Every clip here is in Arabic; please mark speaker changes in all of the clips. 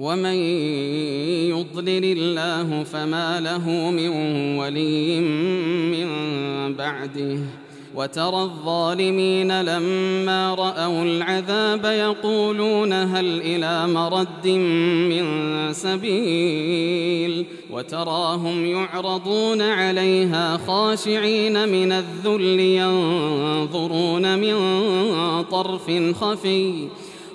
Speaker 1: ومن يضلل الله فما له من ولي من بعده وترى الظالمين لما رأوا العذاب يقولون هل إلى مرد من سبيل وتراهم يعرضون عليها خاشعين من الذل ينظرون من طرف خفي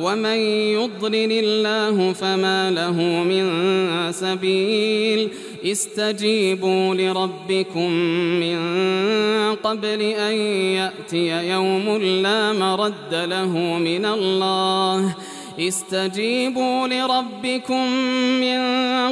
Speaker 1: ومن يضلل الله فما له من سبيل استجيبوا لربكم من قبل أن يأتي يوم لا مرد له من الله استجيبوا لربكم من